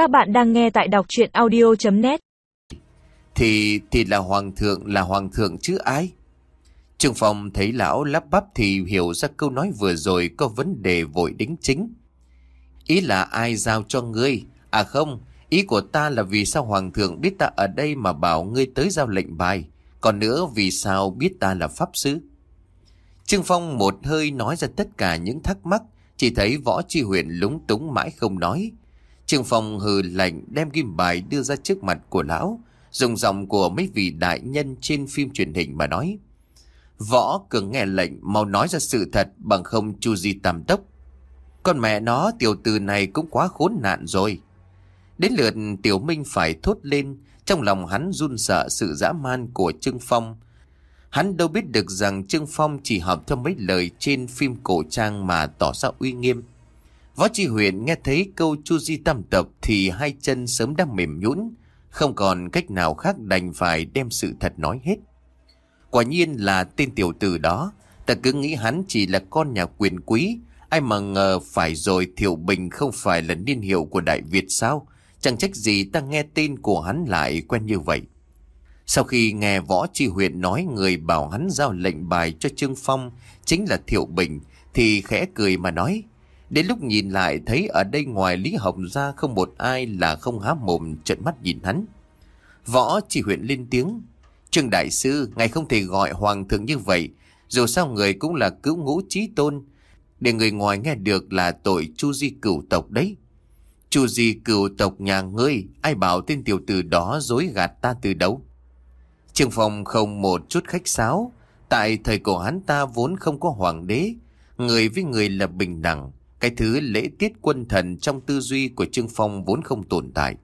Các bạn đang nghe tại đọc chuyện audio.net Thì thì là hoàng thượng, là hoàng thượng chứ ai? Trương Phong thấy lão lắp bắp thì hiểu ra câu nói vừa rồi có vấn đề vội đính chính. Ý là ai giao cho ngươi? À không, Ý của ta là vì sao hoàng thượng biết ta ở đây mà bảo ngươi tới giao lệnh bài? Còn nữa vì sao biết ta là pháp sư Trương Phong một hơi nói ra tất cả những thắc mắc, Chỉ thấy võ chi huyền lúng túng mãi không nói. Trương Phong hừ lạnh đem kim bài đưa ra trước mặt của lão, Dùng giọng của mấy vị đại nhân trên phim truyền hình mà nói. Võ cường nghe lệnh mau nói ra sự thật bằng không chu di tam tốc. Con mẹ nó, tiểu tử này cũng quá khốn nạn rồi. Đến lượt tiểu minh phải thốt lên, Trong lòng hắn run sợ sự dã man của Trương Phong. Hắn đâu biết được rằng Trương Phong chỉ hợp theo mấy lời trên phim cổ trang mà tỏ ra uy nghiêm. Võ Chi Huyền nghe thấy câu Chu Di Tam Tập thì hai chân sớm đang mềm nhũn, không còn cách nào khác đành phải đem sự thật nói hết. Quả nhiên là tên tiểu tử đó, ta cứ nghĩ hắn chỉ là con nhà quyền quý, ai mà ngờ phải rồi Thiệu Bình không phải là niên hiệu của Đại Việt sao? Chẳng trách gì ta nghe tên của hắn lại quen như vậy. Sau khi nghe Võ Chi Huyền nói người bảo hắn giao lệnh bài cho Trương Phong chính là Thiệu Bình thì khẽ cười mà nói. Đến lúc nhìn lại thấy ở đây ngoài Lý Hồng ra không một ai là không há mồm trợn mắt nhìn hắn. Võ chỉ huyện lên tiếng. Trương Đại Sư, ngài không thể gọi Hoàng thượng như vậy. Dù sao người cũng là cứu ngũ trí tôn. Để người ngoài nghe được là tội chu di cửu tộc đấy. Chu di cửu tộc nhà ngươi, ai bảo tên tiểu tử đó dối gạt ta từ đâu? Trương Phong không một chút khách sáo. Tại thời cổ hắn ta vốn không có hoàng đế. Người với người là bình đẳng. Cái thứ lễ tiết quân thần trong tư duy của Trương Phong vốn không tồn tại.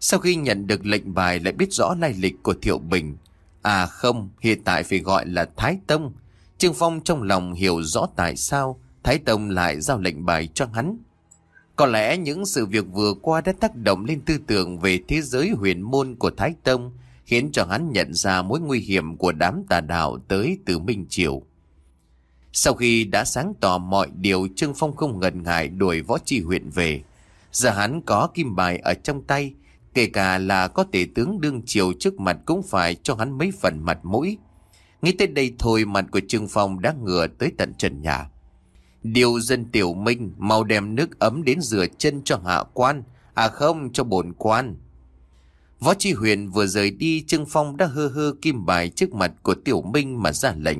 Sau khi nhận được lệnh bài lại biết rõ lai lịch của Thiệu Bình. À không, hiện tại phải gọi là Thái Tông. Trương Phong trong lòng hiểu rõ tại sao Thái Tông lại giao lệnh bài cho hắn. Có lẽ những sự việc vừa qua đã tác động lên tư tưởng về thế giới huyền môn của Thái Tông khiến cho hắn nhận ra mối nguy hiểm của đám tà đạo tới từ Minh Triều. Sau khi đã sáng tỏ mọi điều Trương Phong không ngần ngại đuổi võ tri huyện về. Giờ hắn có kim bài ở trong tay, kể cả là có tể tướng đương triều trước mặt cũng phải cho hắn mấy phần mặt mũi. Nghĩ tới đây thôi mặt của Trương Phong đã ngửa tới tận trần nhà. Điều dân tiểu minh mau đem nước ấm đến rửa chân cho hạ quan, à không cho bổn quan. Võ Chi Huyền vừa rời đi Trương Phong đã hơ hơ kim bài trước mặt của Tiểu Minh mà ra lệnh.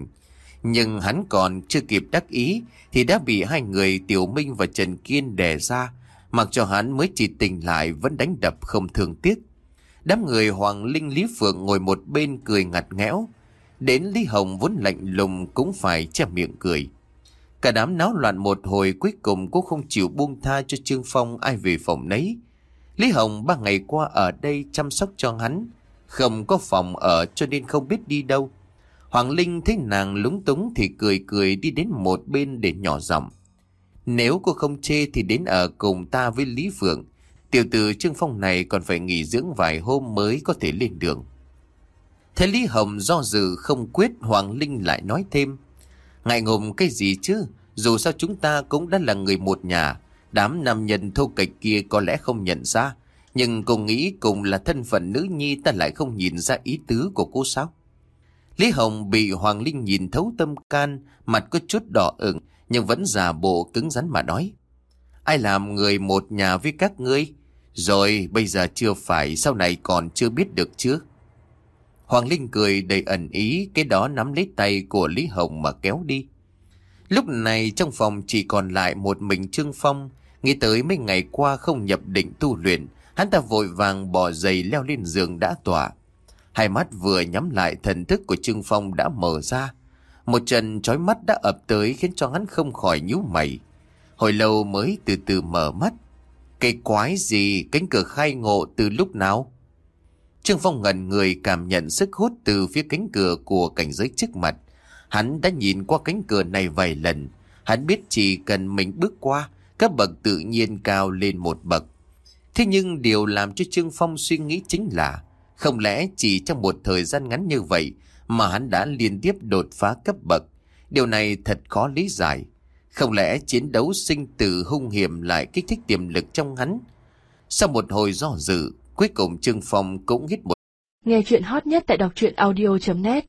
Nhưng hắn còn chưa kịp đắc ý thì đã bị hai người Tiểu Minh và Trần Kiên đè ra. Mặc cho hắn mới chỉ tỉnh lại vẫn đánh đập không thường tiếc. Đám người Hoàng Linh, Lý Phượng ngồi một bên cười ngặt nghẽo. Đến Lý Hồng vốn lạnh lùng cũng phải che miệng cười. Cả đám náo loạn một hồi cuối cùng cũng không chịu buông tha cho Trương Phong ai về phòng nấy. Lý Hồng ba ngày qua ở đây chăm sóc cho hắn. Không có phòng ở cho nên không biết đi đâu. Hoàng Linh thấy nàng lúng túng thì cười cười đi đến một bên để nhỏ giọng. Nếu cô không chê thì đến ở cùng ta với Lý Phượng. Tiểu tử Trương Phong này còn phải nghỉ dưỡng vài hôm mới có thể lên đường. Thế Lý Hồng do dự không quyết Hoàng Linh lại nói thêm. Ngại ngùng cái gì chứ, dù sao chúng ta cũng đã là người một nhà. Đám nam nhân thô kịch kia có lẽ không nhận ra, nhưng cô nghĩ cùng là thân phận nữ nhi ta lại không nhìn ra ý tứ của cô sao? Lý Hồng bị Hoàng Linh nhìn thấu tâm can, mặt có chút đỏ ửng, nhưng vẫn giả bộ cứng rắn mà nói. Ai làm người một nhà với các ngươi? Rồi bây giờ chưa phải, sau này còn chưa biết được chứ? Hoàng Linh cười đầy ẩn ý, cái đó nắm lấy tay của Lý Hồng mà kéo đi. Lúc này trong phòng chỉ còn lại một mình Trương Phong, Nghĩ tới mấy ngày qua không nhập định tu luyện, hắn ta vội vàng bỏ giày leo lên giường đã tỏa. Hai mắt vừa nhắm lại, thần thức của Trương Phong đã mở ra. Một trận trói mắt đã ập tới khiến cho hắn không khỏi nhíu mày. Hồi lâu mới từ từ mở mắt. Cái quái gì cánh cửa khai ngộ từ lúc nào? Trương Phong ngẩn người cảm nhận sức hút từ phía cánh cửa của cảnh giới trước mặt. Hắn đã nhìn qua cánh cửa này vài lần. Hắn biết chỉ cần mình bước qua cấp bậc tự nhiên cao lên một bậc. Thế nhưng điều làm cho Trương Phong suy nghĩ chính là không lẽ chỉ trong một thời gian ngắn như vậy mà hắn đã liên tiếp đột phá cấp bậc. Điều này thật khó lý giải. Không lẽ chiến đấu sinh tử hung hiểm lại kích thích tiềm lực trong hắn? Sau một hồi do dự, cuối cùng Trương Phong cũng hít một Nghe chuyện hot nhất tại đọc truyện audio.net